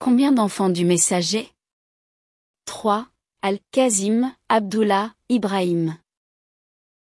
Combien d'enfants du messager? 3. Al-Kazim, Abdullah, Ibrahim.